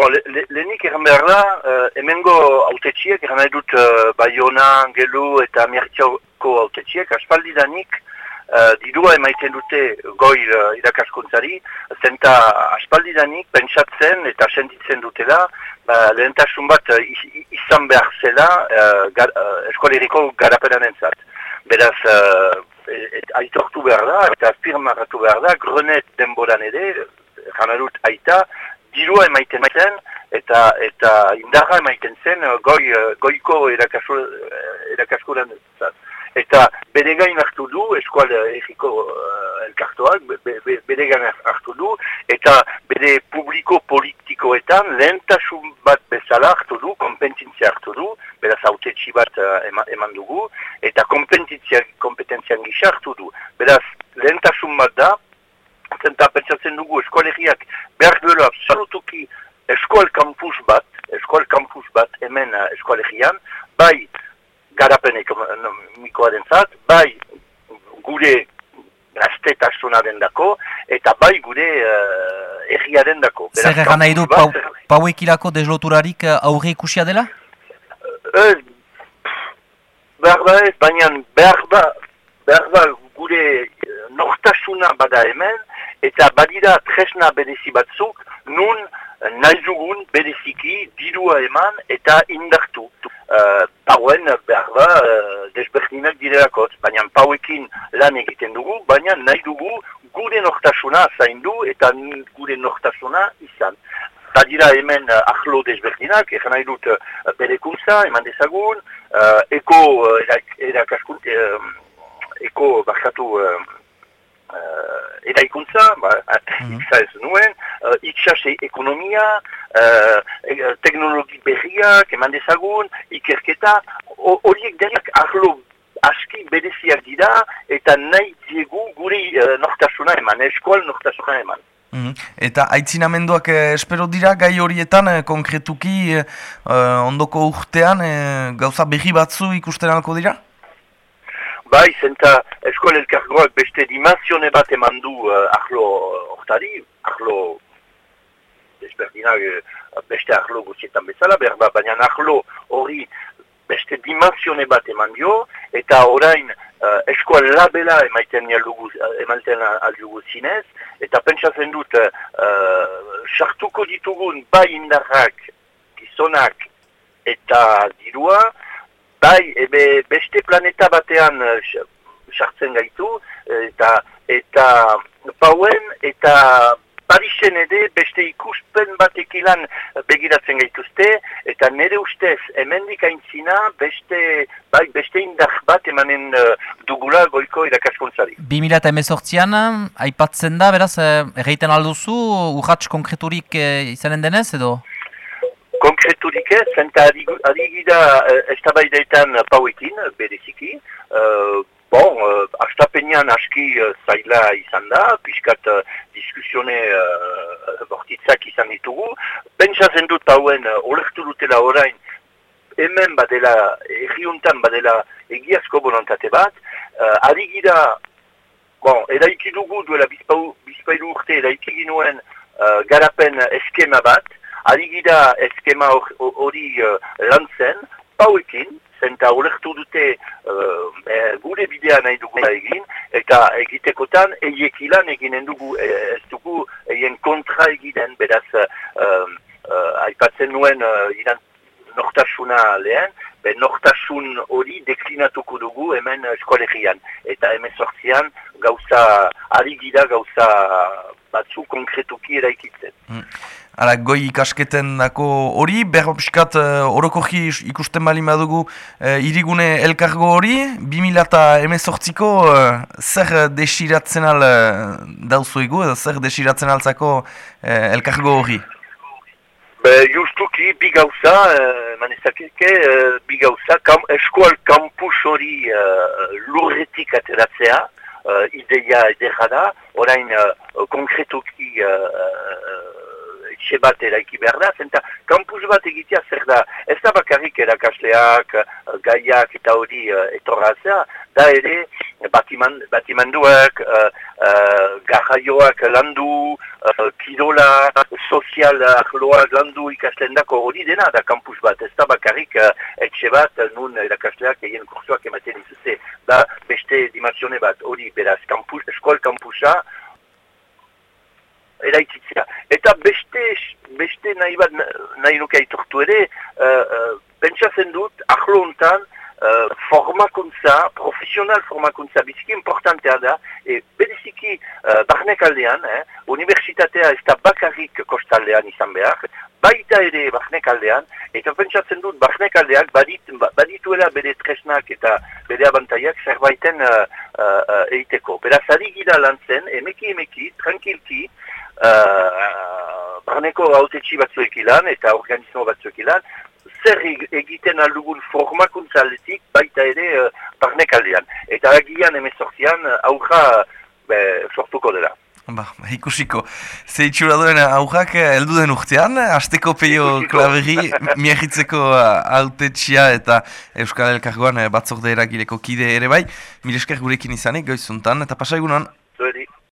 Bon, lehenik le, behar da, uh, emengo autetxiek, eran nahi dut uh, Bayona, Angelu eta Mertioko autetxiek, aspaldi danik, uh, dirua emaiten dute goi uh, irakaskuntzari, zenta aspaldi danik, pentsatzen eta sentitzen dutela, ba, lehentasun bat uh, izan behar zela uh, gar, uh, eskualeriko garapenan entzat. Beraz, uh, et, aitortu behar da, eta firmaratu behar da, grenet denboran ere, janarut aita, dirua emaiten zen, eta eta indarra emaiten zen uh, goi, uh, goiko erakaskuran zat. Eta bere gain hartu du, eskual egiko uh, elkartoak, bere gain hartu du, eta bere publiko politikoetan lehentasun bat bezala hartu du, kompetentzia hartu du, beraz autetxi bat eman dugu, eta kompetentzian gisa hartu du. Beraz, lehentasun bat da, zenta pentsatzen dugu eskolegiak behar duela absolutuki eskual kampus bat, eskual kampus bat hemen uh, eskolegian, bai garapen ekonomikoaren zat, bai gure gaztetasunaren dako, eta bai gure uh, egiaren dako. Zer egan nahi du, pau, pauekilako desloturarik uh, aurre ikusia dela? Ez, behar da ez, baina behar da, behar da gure nortasuna bada hemen, eta badira tresna berezi batzuk, nun nahi dugun bereziki dirua eman eta indartu. Uh, pauen behar da uh, desberdinak direlakot, baina pauekin lan egiten dugu, baina nahi dugu gure nortasuna zaindu eta gure nortasuna izan. Badira hemen uh, ahlo desberdinak, egan nahi dut uh, berekuntza, eman dezagun, uh, eko uh, uh, eko bakatu uh, eraikuntza, ba, mm -hmm. ez nuen, uh, itxase ekonomia, uh, teknologi berriak, eman dezagun, ikerketa, horiek denak arlo aski bereziak dira, eta nahi diegu gure uh, nortasuna eman, eskual nortasuna eman. Mm Eta aitzinamenduak eh, espero dira gai horietan eh, konkretuki eh, ondoko urtean eh, gauza berri batzu ikusten alko dira? Bai, zenta eskola elkargoak beste dimensione bat eman du uh, ahlo hortari, ahlo desberdinak uh, beste ahlo guztietan bezala, berba, baina ahlo hori beste dimensione bat eman dio, eta orain uh, eskola labela emaiten aldugu, emaiten aldugu zinez, eta pentsatzen dut, sartuko uh, ditugun bai indarrak, gizonak eta dirua, Bai, ebe beste planeta batean eh, sartzen gaitu, eta eta pauen eta Parisen ere beste ikuspen batekilan begiratzen gaituzte, eta nire ustez hemendik aintzina beste, bai, beste indar bat emanen uh, dugula goiko irakaskuntzari. 2018an, aipatzen da, beraz, erreiten alduzu, urratx konkreturik izanen denez, edo? Konkreturik ez, zenta adigira uh, estabaideetan pauekin, bereziki. Uh, bon, uh, astapenean aski uh, zaila izan da, piskat uh, diskusione uh, bortitzak izan ditugu. Pentsa dut hauen, uh, olertu dutela orain, hemen badela, erriuntan badela egiazko bonontate bat. Uh, adigira, bon, eraiki dugu duela bizpailu urte, eraiki ginuen uh, garapen eskema bat, Adigida eskema hori uh, lan zen, pauekin, zenta ulertu dute uh, gure bidea nahi dugu egin, eta egitekotan eiek ilan eginen dugu, e, ez dugu egin kontra eginen, beraz, uh, uh, aipatzen nuen uh, iran nortasuna lehen, be nortasun hori deklinatuko dugu hemen eskolegian, eta hemen sortzian gauza, adigida gauza batzu konkretuki eraikitzen. Mm. Ara, goi ikasketen dako hori, berro piskat uh, ikusten bali madugu uh, irigune elkargo hori, 2000 eta emezortziko uh, zer desiratzen al uh, dauzu egu, edo zer desiratzen altzako uh, elkargo hori? Be, justuki, bi gauza, uh, manezakeke, bi gauza, kam, eskual kampus hori uh, lurretik ateratzea, uh, ideia edera da, orain uh, konkretuki uh, etxe bat eraiki behar da, zenta kampus bat egitea zer da, ez da bakarrik erakasleak, gaiak eta hori uh, etorrazea, da ere batiman, batimanduak, uh, uh, garraioak landu, uh, kidola, sozial ahloak landu ikasleen dako hori dena da kampus bat. Ez da bakarrik uh, etxe bat nun erakasleak egin kursuak ematen dituzte. Da beste dimensione bat hori beraz kampus, eskual kampusa, eraitzitzea. Eta beste, beste nahi bat nahi nuke aitortu ere, uh, uh, pentsatzen dut, ahlo hontan, uh, formakuntza, profesional formakuntza, biziki importantea da, e bereziki uh, barnek aldean, eh, universitatea ez da bakarrik kostaldean izan behar, baita ere barnek aldean, eta pentsatzen dut barnek aldeak badit, badituela bere tresnak eta bere abantaiak zerbaiten uh, uh, eiteko. Beraz, ari gira lan zen, emeki emeki, tranquilki, uh, barneko autetxi batzuek ilan eta organismo batzuek ilan, zer egiten aldugun formakuntzaletik baita ere uh, barnek aldean. Eta agian emezortzian aurra sortuko dela. Ba, ikusiko. Ze itxura duen aurrak heldu den urtean, azteko peio klaberri miagitzeko autetxia eta Euskal Elkargoan batzorde eragileko kide ere bai. Milesker gurekin izanik, goizuntan, eta pasaigunan.